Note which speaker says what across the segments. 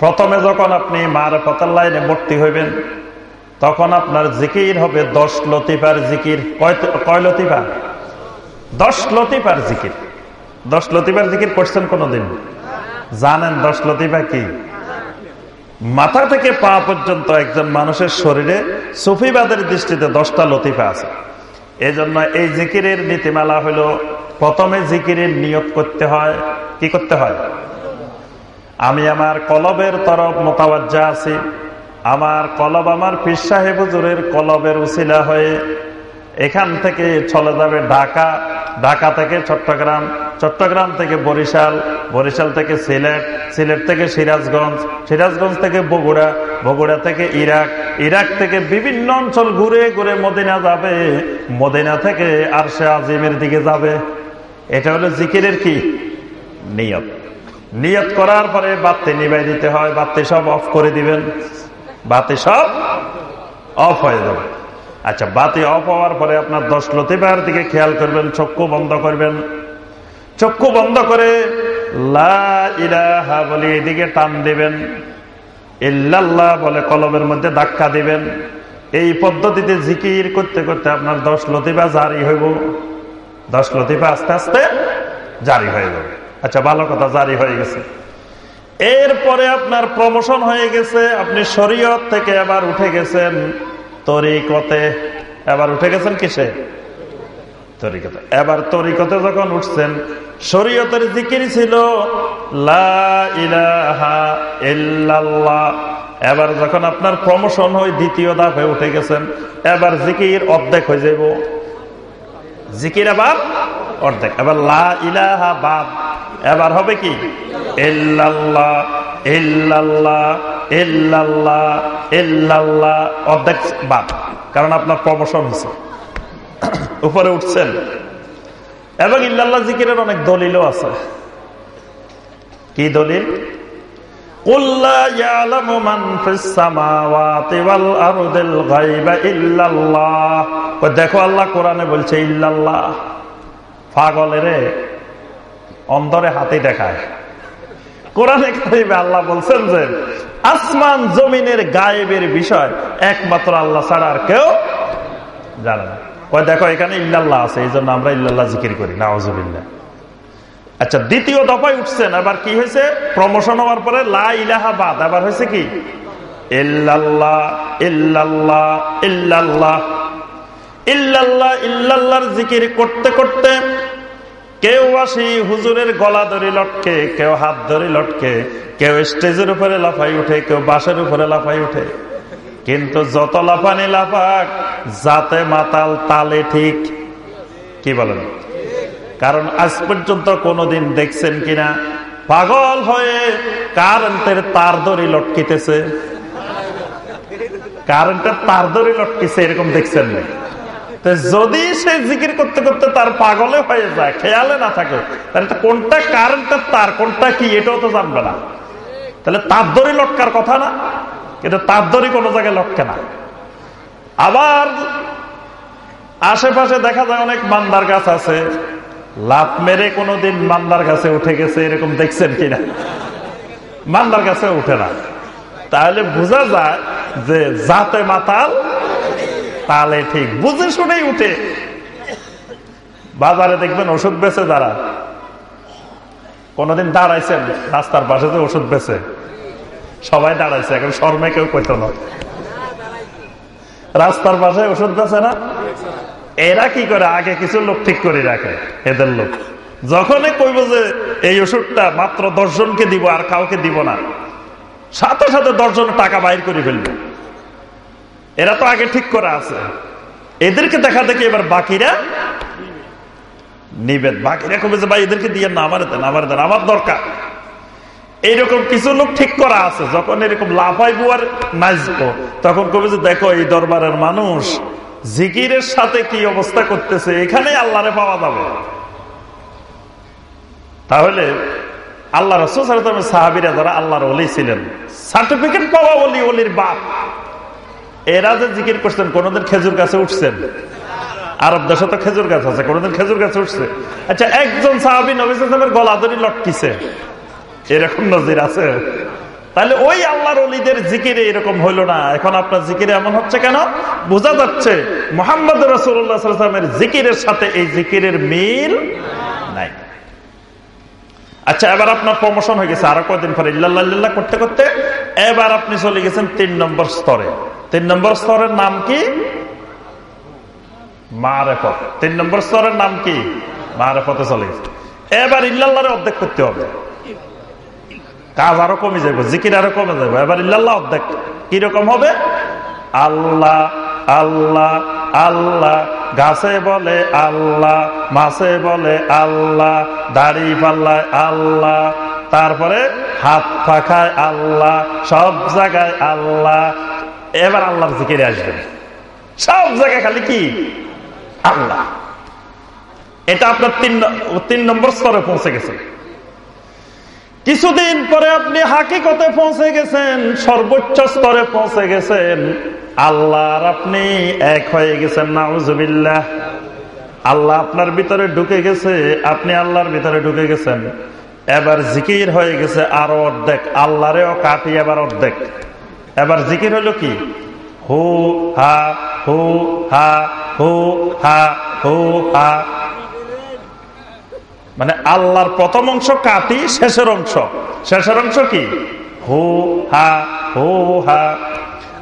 Speaker 1: প্রথমে যখন আপনি মার পতার লাইনে ভর্তি হইবেন, তখন আপনার জিকির হবে দশ লতিফার জিকির। কয় লতিফা? দশ লতিফার জিকির। দশ লতিফার জিকির করছেন কোনদিন? জানেন দশ লতিফা কি? মাথা থেকে পা পর্যন্ত একজন মানুষের শরীরে সুফিবাদের দৃষ্টিতে দশটা লতিফা আছে। এই জন্য এই জিকিরের নীতিমালা হলো, প্রথমে জিকিরের নিয়ত করতে হয়। কি করতে হয়? আমি আমার কলবের তরফ মোতাবাজ্জা আছি। আমার কলব আমার পীর সাহেব হুজুরের কলবের উসিলা হয়ে এখান থেকে চলে যাবে ঢাকা। ঢাকা থেকে চট্টগ্রাম চট্টগ্রাম থেকে বরিশাল বরিশাল থেকে সিলেট সিলেট থেকে সিরাজগঞ্জ সিরাজগঞ্জ থেকে বগুড়া বগুড়া থেকে ইরাক ইরাক থেকে বিভিন্ন অঞ্চল ঘুরে ঘুরে মদিনা যাবে, মদিনা থেকে আর সে আজিমের দিকে যাবে। এটা হলো জিকিরের কি? নিয়ত। নিয়ত করার পরে বাত্তি নিবাই দিতে হয় বাত্তি সব অফ করে দিবেন। বাতি সব অফ হয়ে যাবে। আচ্ছা বাতি অফ হওয়ার পরে আপনার দশ লতিবার দিকে খেয়াল করবেন, চক্ষু বন্ধ করবেন। চক্ষু বন্ধ করে লাহা বলে এদিকে টান দিবেন। ইল্লাল্লাহ বলে কলমের মধ্যে ধাক্কা দিবেন। এই পদ্ধতিতে জিকির করতে করতে আপনার দশ লতিবা জারি হইব। দশ লতিবা আস্তে আস্তে জারি হয়ে যাবে। আচ্ছা ভালো কথা, জারি হয়ে গেছে। এরপরে আপনার প্রমোশন হয়ে গেছে, আপনি শরীয়ত থেকে এবার উঠে গেছেন তরিকতে। এবার উঠে গেছেন কিসে? তরিকতে। এবার তরিকতে যখন উঠছেন, শরীয়তের জিকির ছিল এবার যখন আপনার প্রমোশন হয়, দ্বিতীয় ধাপে উঠে গেছেন, এবার জিকির অর্ধেক হয়ে যাব জিকির আবার অর্ধেক। এবার ইলাহা বাদ। এবার হবে কি? অর্ধেক বাদ। কারণ আপনার প্রমোশন হয়েছে। উপরে উঠছেন। এবং ইল্লাল্লাহ জিকিরের অনেক দলিলও আছে। কি দলিল? দেখো আল্লাহ কোরআনে বলছে ইল্লাল্লাহ। পাগলের অন্তরে হাতে দেখায়। কোরআনে কারিমে আল্লাহ বলছেন যে, আসমান জমিনের গায়েবের বিষয় একমাত্র আল্লাহ ছাড়া আর কেউ জানে না। কয়, দেখো, এখানে ইল্লাল্লাহ আছে, এই জন্য আমরা ইল্লাল্লাহ জিকির করি না আচ্ছা দ্বিতীয় দফায় উঠছেন, আবার কি হয়েছে? প্রমোশন হওয়ার পরে, লা ইলাহা বাদ, আবার হয়েছে কি? ইল্লাল্লাহ ইল্লাল্লাহ ইল্লাল্লাহ। ইল্লাল্লাহ, ইল্লাল্লাহর জিকির করতে করতে কেউ আসি হুজুরের গলা ধরি লটকে, কেউ হাত ধরে লটকে, কেউ স্টেজের উপরে লাফাই উঠে, কেউ বাসের উপরে লাফাই উঠে। কিন্তু যত লাফানি লাফাক, যাতে মাতাল তালে ঠিক। কি বলেন? কারণ আজ পর্যন্ত কোনোদিন দেখছেন কিনা? পাগল হয়ে কারেন্টের তার দড়ি লটকিতেছে। কারেন্টের তার দড়ি লটকিছে, এরকম দেখছেন না। যদি সে জিকির করতে করতে তার পাগলে হয়ে যায়, খেয়ালে না থাকে, তাহলে কোনটা কারেন্টের তার, কোনটা কি, এটাও তো জানবে না। তাহলে তার দড়ি লটকার কথা না, কিন্তু তার দড়ি কোনো জায়গায় লটকে না। আবার আশেপাশে দেখা যায় অনেক মান্দার গাছ আছে লাভ মেরে কোনোদিন মান্দার গাছে উঠে গেছে, এরকম দেখছেন কিনা? মান্দার গাছে উঠে না। তাহলে বোঝা যায় যে যাতে মাতাল তাহলে ঠিক। বুঝে শুনেই উঠে। বাজারে দেখবেন ওষুধ বেছে যারা। কোনদিন দাঁড়াইছেন, রাস্তার পাশে যে ওষুধ বেছে সবাই দাঁড়াইছে, এখন শর্মে কেউ কইত না। রাস্তার পাশে ওষুধ বেছে না? এরা কি করে? আগে কিছু লোক ঠিক করে রাখে, এদের লোক। যখনই কইব যে এই ওষুধটা মাত্র দশজনকে দিব আর কাউকে দিব না, সাথে সাথে দশজন টাকা বাইর করে ফেলবে। এরা তো আগে ঠিক করা আছে। এদেরকে দেখা দেখি এবার বাকিরা নিবেন বাকিরা কবে যে, ভাই, এদেরকে দিয়ে না, আমার দেন আমার দেন, আমার দরকার। এইরকম কিছু লোক ঠিক করা আছে। যখন এরকম লাফাই বুয়ার নাচবো, তখন কবে যে, দেখো, এই দরবারের মানুষ জিকিরের সাথে কি অবস্থা করতেছে এখানে আল্লাহরে পাওয়া যাবে। তাহলে আল্লাহ রসুল সাহাবিরা যারা আল্লাহর অলি ছিলেন, সার্টিফিকেট পাওয়া অলি অলির বাপ। এরা যে জিকির করছেন, কোনদিন খেজুর গাছে উঠছেন। আরব দেশে তো খেজুর গাছ আছে, কোনদিন খেজুর গাছে উঠছে। আচ্ছা একজন সাহাবি নবীর গলা ধরি লটকিছে। এরকম নজির আছে? তাহলে ওই আল্লাহর অলিদের জিকিরে এরকম হইল না। এখন আপনার জিকিরে এমন হচ্ছে কেন? বোঝা যাচ্ছে মোহাম্মদ রসুল্লাহামের জিকিরের সাথে এই জিকিরের মিল নাই। আচ্ছা এবার আপনার প্রমোশন হয়ে গেছে আরও কয়েকদিন পরে। ইল্লাহ করতে করতে এবার আপনি চলে গেছেন তিন নম্বর স্তরে। তিন নম্বর স্তরের নাম কি? মারেফত। তিন নম্বর স্তরের নাম কি? মারেফতে চলে এবার ইল্লাহরে অর্ধেক করতে হবে। কাজ আরও কমে যাবে জিকির আরও কমে যাবে এবার ইল্লাল্লাহ অর্ধেক কীরকম হবে? আল্লাহ আল্লাহ আল্লাহ, গাছে বলে আল্লাহ, মাছে বলে আল্লাহ, দাড়ি পাল্লায় আল্লাহ, তারপরে হাত পাখায় আল্লাহ, সব জায়গায় আল্লাহ এবার আল্লাহর জিকিরে আসবেন। সব জায়গায় খালি কি? আল্লাহ। এটা আপনার তিন তিন নম্বর স্তরে পৌঁছে গেছে। কিছুদিন পরে আপনি হাকিকতে পৌঁছে গেছেন, সর্বোচ্চ স্তরে পৌঁছে গেছেন। আল্লাহর আপনি এক হয়ে গেছেন, নাউজুবিল্লাহ। আল্লাহ আপনার ভিতরে ঢুকে গেছে, আপনি আল্লাহর ভিতরে ঢুকে গেছেন। এবার জিকির হয়ে গেছে আরও অর্ধেক। আল্লাহরেও কাটি এবার অর্ধেক। এবার জিকির হলো কি? হু, হা হু হা হু হা হু, হা। মানে আল্লাহর প্রথম অংশ কাটি শেষের অংশ। শেষের অংশ কি? হু, হা হু, হা।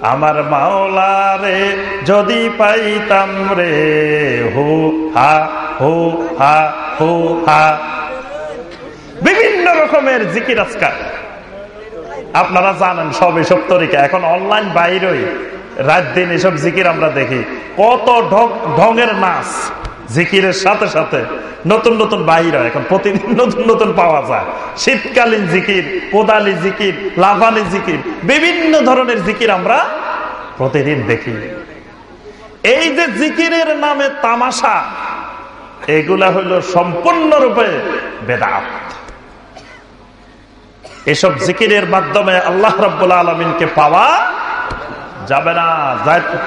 Speaker 1: আমার মাওলারে যদি পাইতাম রে, হু, হা হু হা হু, হা। বিভিন্ন রকমের জিকির আজকাল। আপনারা জানেন সব এসব তরিকা। এখন অনলাইন বাইরেই রাত দিন এসব জিকির আমরা দেখি। কত ঢঙের নাচ জিকিরের সাথে সাথে নতুন নতুন বাহির, এখন প্রতিদিন নতুন নতুন পাওয়া যায়। শীতকালীন জিকির, কোদালি জিকির লাভালি জিকির, বিভিন্ন ধরনের জিকির আমরা প্রতিদিন দেখি। এই যে জিকিরের নামে তামাশা, এগুলা হইল সম্পূর্ণরূপে বেদাত। এসব জিকিরের মাধ্যমে আল্লাহ রব্বুল্লা আলমিনকে পাওয়া যাবে না।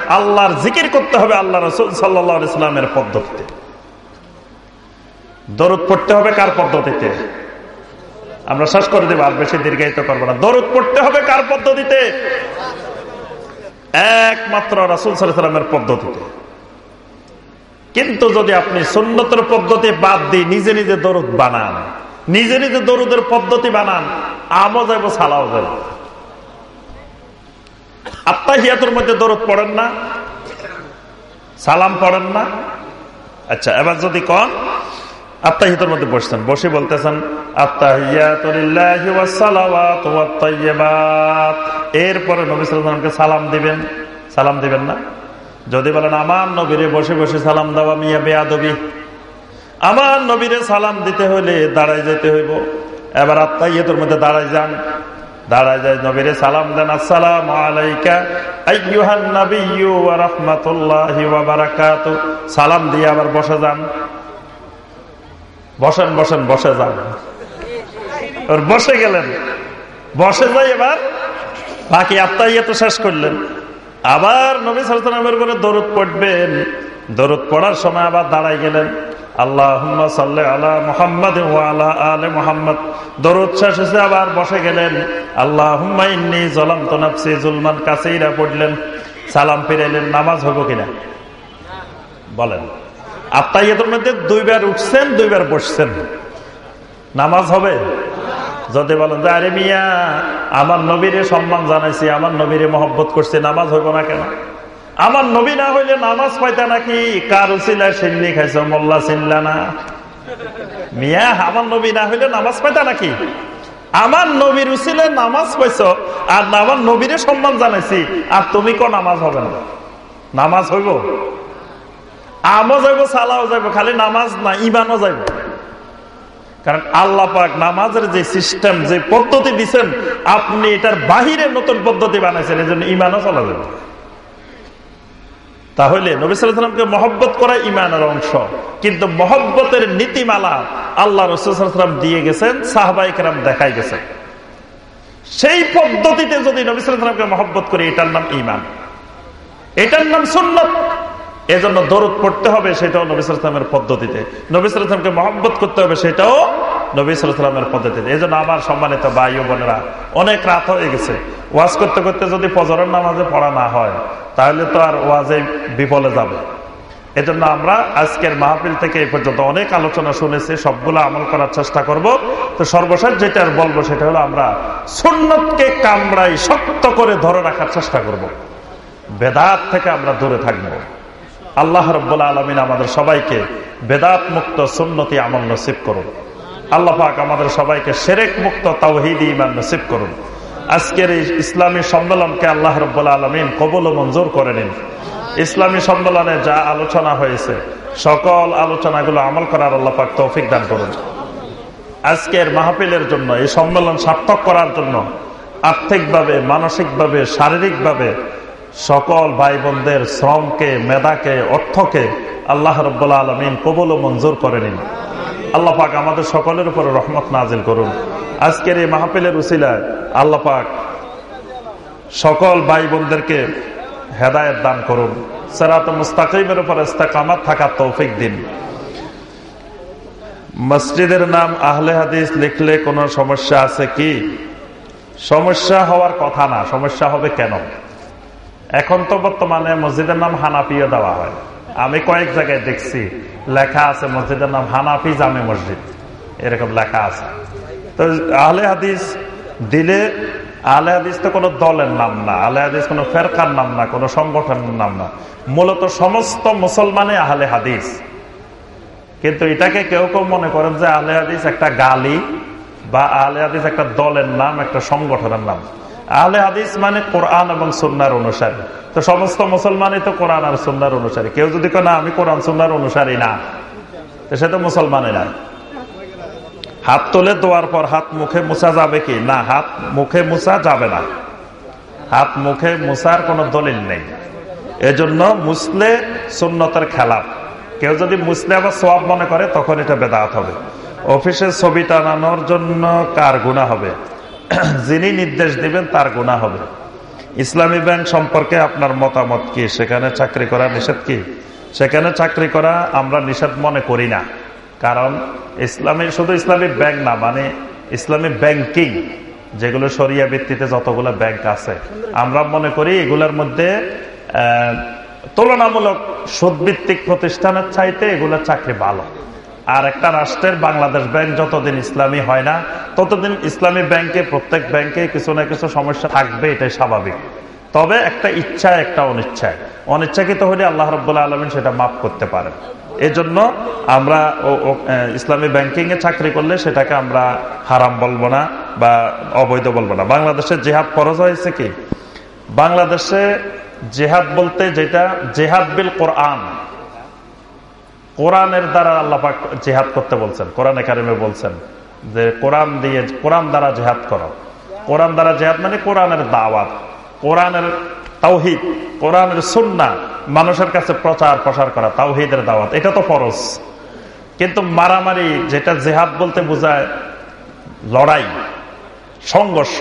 Speaker 1: আল্লাহর জিকির করতে হবে আল্লাহ রসুল সাল্লা ইসলামের পদ্ধতিতে। দরদ পড়তে হবে কার পদ্ধতিতে? আমরা শেষ করে দেবো, আর বেশি দীর্ঘায়িত করব না। দরদ পড়তে হবে কার পদ্ধতিতে? একমাত্র রাসুল সাল্লামের পদ্ধতিতে। কিন্তু যদি আপনি সুন্নতর পদ্ধতি বাদ দিয়ে নিজে নিজে দরদ বানান নিজে নিজে দরুদের পদ্ধতি বানান, আমও যাব সালাও যাব আত্মাহিয়াতের মধ্যে দরদ পড়েন না, সালাম পড়েন না। আচ্ছা এবার যদি কন আত্মাহিতর মধ্যে বসছেন, বসে বলতেছেন এরপরে নবী সালামকে সালাম দিবেন সালাম দিবেন না? যদি বলেন আমার নবীরে বসে বসে সালাম দেওয়া মিয়া বেয়াদবি। আমার নবীরে সালাম দিতে হলে দাঁড়াই যেতে হইব। এবার আত্মাইয়তের মধ্যে দাঁড়াই যান। দাঁড়ায় যায় নবীরে সালাম দেন, আসসালাম আলাইকা সালাম দিয়ে আবার বসে যান। বসেন বসেন, বসে যান। ওর বসে গেলেন। বসে যাই এবার। বাকি আত্মাইয়া তো শেষ করলেন। আবার নবী সালামের করে দরদ পড়বেন। দরদ পড়ার সময় আবার দাঁড়াই গেলেন। আল্লাহ শেষ আবার বসে গেলেন। জলাম জুলমান সালাম ফিরাইলেন, নামাজ হব কিনা? বলেন। আত্মাইয়াতের মধ্যে দুইবার উঠছেন, দুইবার বসছেন। নামাজ হবে? যদি বলেন, যে আরে মিয়া, আমার নবীরে সম্মান জানাইছি, আমার নবীরে মহব্বত করছি, নামাজ হইব না কেন? আমার নবী না হইলে নামাজ পাইতা নাকি কার উচিলা সিন্নি খাইছ, মোল্লা চিনলা না? মিয়া, আমার নবী না হইলে নামাজ পাইতা নাকি? আমার নবীর উচিলে নামাজ পাইছ আর আমার নবীরে সম্মান জানাইছি, আর তুমি ক নামাজ হবে না? নামাজ হইব? আমও যাইব, সালাও যাইব, খালি নামাজ না ইমানও যাইব। কারণ আল্লাহ পাক নামাজের যে সিস্টেম, যে পদ্ধতি দিচ্ছেন আপনি এটার বাহিরে নতুন পদ্ধতি বানাইছেন এই জন্য ইমানও চলা যাবে। তাহলে নবিসামকে মহব্বত করা ইমানের অংশ। কিন্তু মহব্বতের নীতিমালা আল্লাহ রসুলাম দিয়ে গেছেন সাহবাইকেরাম দেখাই গেছেন। সেই পদ্ধতিতে যদি নবিসামকে মহব্বত করি, এটার নাম ইমান এটার নাম সুন্নত। এজন্য দরদ পড়তে হবে, সেটাও নবিসামের পদ্ধতিতে। নবিসামকে মহব্বত করতে হবে, সেটাও নবী সালামের পদ্ধতিতে। এই জন্য আমার সম্মানিত ভাই ও বোনেরা, অনেক রাত হয়ে গেছে। ওয়াজ করতে করতে যদি ফজরের নামাজে পড়া না হয়, তাহলে তো আর ওয়াজে বিফলে যাবে। এজন্য আমরা আজকের মাহফিল থেকে এই পর্যন্ত অনেক আলোচনা শুনেছি, সবগুলো আমল করার চেষ্টা করব। তো সর্বশেষ যেটা বলব সেটা হলো আমরা সুন্নতকে কামড়াই শক্ত করে ধরে রাখার চেষ্টা করব। বেদাত থেকে আমরা দূরে থাকব। আল্লাহ রব্বুল্লা আলমিন আমাদের সবাইকে বেদাত মুক্ত সুন্নতি আমল নসিব করুন। আল্লাহ পাক আমাদের সবাইকে সেরেক মুক্ত তাওহিদি ইমান নসিব করুন। আজকের এই ইসলামী সম্মেলনকে আল্লাহ রব্বুল্লা আলমিন কবল ও মঞ্জুর করে নিন। ইসলামী সম্মেলনে যা আলোচনা হয়েছে, সকল আলোচনাগুলো আমল করার আল্লাহ পাক তৌফিক দান করুন। আজকের মাহফিলের জন্য, এই সম্মেলন সার্থক করার জন্য আর্থিকভাবে, মানসিকভাবে, শারীরিকভাবে সকল ভাই বোনদের শ্রমকে, মেধাকে, অর্থকে আল্লাহ রব্বুল্লা আলমিন কবল ও মঞ্জুর করে নিন। আল্লাহ পাক আমাদের সকলের উপরে রহমত নাজিল করুন। আজকের এই মাহফিলের উসিলায় আল্লাহ পাক সকল ভাই বোনদেরকে হেদায়ত দান করুন। সেরাত মুস্তাকিমের উপর ইস্তেকামাত থাকার তৌফিক দিন। মসজিদের নাম আহলে হাদিস লিখলে কোনো সমস্যা আছে কি? সমস্যা হওয়ার কথা না, সমস্যা হবে কেন? এখন তো বর্তমানে মসজিদের নাম হানাফিও দেওয়া হয়। আমি কয়েক জায়গায় দেখছি। লেখা আছে মসজিদের নাম হানাফি জামে মসজিদ। এরকম লেখা আছে। তো আহলে হাদিস দিলে আলে হাদিস তো কোনো দলের নাম না। আলে হাদিস কোনো ফেরকার নাম না, কোনো সংগঠনের নাম না। মূলত সমস্ত মুসলমানে আহলে হাদিস। কিন্তু এটাকে কেউ কেউ মনে করেন যে আহলে হাদিস একটা গালি বা আহলে হাদিস একটা দলের নাম, একটা সংগঠনের নাম। আহলে হাদিস মানে কোরআন এবং সুন্নার অনুসারী। তো সমস্ত মুসলমানই তো কোরআন আর সুন্নার অনুসারী। কেউ যদি না, আমি কোরআন, সুন্নার অনুসারী না। সে তো মুসলমানই না। হাত তুলে দেওয়ার পর হাত মুখে মুছা যাবে কি? না, হাত মুখে মুছা যাবে না। হাত মুখে মুছার কোনো দলিল নেই। এজন্য মুসলে সুন্নতের খেলাপ। কেউ যদি মুসলে আবার সব মনে করে, তখন এটা বেদাত হবে। অফিসে ছবি টানানোর জন্য কার গুণা হবে? যিনি নির্দেশ দিবেন, তার গুণা হবে। ইসলামী ব্যাংক সম্পর্কে আপনার মতামত কি? সেখানে চাকরি করা নিষেধ কি? সেখানে চাকরি করা আমরা নিষেধ মনে করি না। কারণ ইসলামী, শুধু ইসলামী ব্যাংক না মানে ইসলামী ব্যাংকিং, যেগুলো সরিয়া ভিত্তিতে যতগুলো ব্যাংক আছে। আমরা মনে করি এগুলোর মধ্যে তুলনামূলক সুদভিত্তিক প্রতিষ্ঠানের চাইতে এগুলোর চাকরি ভালো। আর একটা রাষ্ট্রের বাংলাদেশ ব্যাংক যতদিন ইসলামী হয় না, ততদিন ইসলামী ব্যাংকে, প্রত্যেক ব্যাংকে কিছু না কিছু সমস্যা থাকবে, এটাই স্বাভাবিক। তবে একটা ইচ্ছা, একটা অনিচ্ছায় অনিচ্ছাকৃত হলে আল্লাহ রব্বুল্লাহ আলমিন সেটা মাফ করতে পারেন। এই জন্য আমরা ইসলামী ব্যাংকিং এ চাকরি করলে সেটাকে আমরা হারাম বলব না বা অবৈধ বলব না। বাংলাদেশে জেহাদ ফরজ হয়েছে কি? বাংলাদেশে জেহাদ বলতে যেটা, জেহাদ বিল কোরআন। কোরআনের দ্বারা আল্লাপাক জেহাদ করতে বলছেন, কোরআন একাডেমি বলছেন যে কোরআন দিয়ে, কোরআন দ্বারা জেহাদ করো। কোরআন দ্বারা জেহাদ মানে কোরআনের দাওয়াত, কোরআনের তাওহিদ, কোরআনের সুন্না মানুষের কাছে প্রচার প্রসার করা, তাওহিদের দাওয়াত, এটা তো ফরজ। কিন্তু মারামারি যেটা জেহাদ বলতে বোঝায় লড়াই, সংঘর্ষ,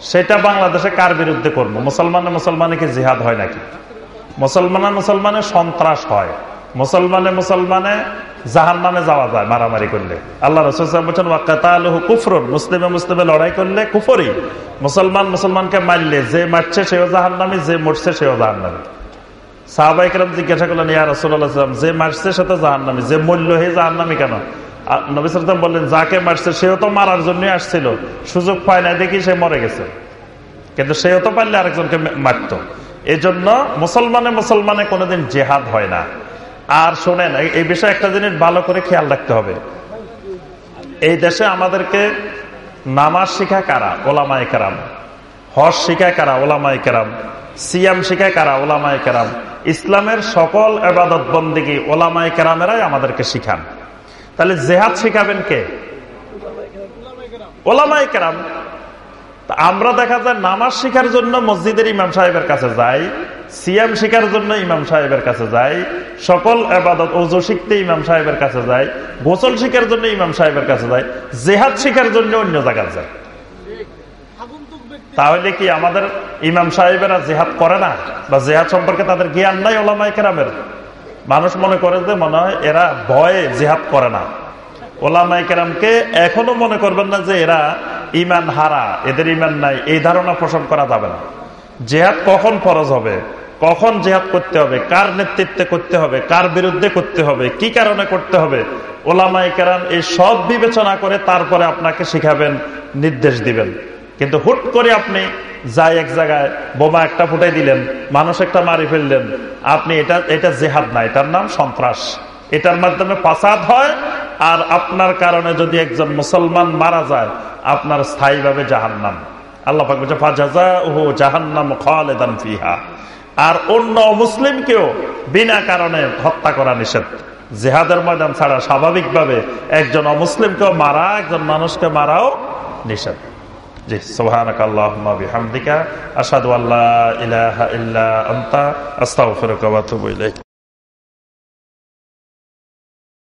Speaker 1: সেটা বাংলাদেশে কার বিরুদ্ধে করব? মুসলমানে মুসলমানে কি জিহাদ হয় নাকি? মুসলমানে মুসলমানে সন্ত্রাস হয়। মুসলমানে মুসলমানে জাহান নামে যাওয়া যায় মারামারি করলে। আল্লাহ রসুল কুফরুন। মুসলিমে মুসলিমে লড়াই করলে কুফরি। মুসলমান মুসলমানকে মারলে, যে মারছে সেও জাহান নামে যে মরছে সেও জাহান নামে সাহবাইকরাম জিজ্ঞাসা করলেন, ইয়া রসুল্লাহাম যে মারছে সে তো জাহান নামে যে মূল্য হে জাহান নামে কেন নবী সালাম বললেন, যাকে মারছে সেও তো মারার জন্য আসছিল, সুযোগ পায় না দেখি সে মরে গেছে। কিন্তু সেও তো পারলে আরেকজনকে মারত। এই জন্য মুসলমানে মুসলমানে কোনোদিন জেহাদ হয় না। আর শোনেন, এই বিষয়ে একটা জিনিস ভালো করে খেয়াল রাখতে হবে। এই দেশে আমাদেরকে নামাজ শিখা কারা? ওলামাই কারাম। হজ শিখায় কারা? ওলামাই কেরাম। সিয়াম শিখায় কারা? ওলামাই কারাম। ইসলামের সকল এবাদত বন্দিগি ওলামাই কেরামেরাই আমাদেরকে শিখান। তাহলে জেহাদ শিখাবেন কে? ওলামাই কেরাম। আমরা দেখা যায় নামাজ শিখার জন্য মসজিদের ইমাম সাহেবের কাছে যাই। সিয়াম শিখার জন্য ইমাম সাহেবের কাছে যাই সকল আবাদত ওজো শিখতে ইমাম সাহেবের কাছে যাই গোসল শিখার জন্য ইমাম সাহেবের কাছে যাই জেহাদ শিখার জন্য অন্য জায়গায় যায়। তাহলে কি আমাদের ইমাম সাহেবেরা জেহাদ করে না? বা জেহাদ সম্পর্কে তাদের জ্ঞান নাই ওলামাই কেরামের? মানুষ মনে করে যে মনে হয় এরা ভয়ে জেহাদ করে না। ওলামাই কেরামকে এখনও মনে করবেন না যে এরা ইমান হারা, এদের ইমান নাই, এই ধারণা পোষণ করা যাবে না। জেহাদ কখন ফরজ হবে? কখন জেহাদ করতে হবে? কার নেতৃত্বে করতে হবে? কার বিরুদ্ধে করতে হবে? কি কারণে করতে হবে? ওলামাই কেরাম এই সব বিবেচনা করে তারপরে আপনাকে শিখাবেন, নির্দেশ দিবেন। কিন্তু হুট করে আপনি যাই এক জায়গায় বোমা একটা ফুটাই দিলেন, মানুষ একটা মারি ফেললেন, আপনি এটা এটা জেহাদ না, এটার নাম সন্ত্রাস। এটার মাধ্যমে ফাসাদ হয়, আর আপনার কারণে যদি একজন মুসলমান মারা যায়, আপনার স্থায়ীভাবে জাহান্নাম। আল্লাহ পাক বলছে ফাজাজা ওহো জাহান্নাম খালেদান ফিহা। আর অন্য মুসলিমকেও বিনা কারণে হত্যা করা নিষেধ। জেহাদের ময়দান ছাড়া স্বাভাবিকভাবে একজন অমুসলিমকেও মারা, একজন মানুষকে মারাও নিষেধ। জি সোহানক আল্লাহ বিহামদিকা আসাদু আল্লাহ ইলাহা ইল্লা আন্তা আতুবু ইলাইক।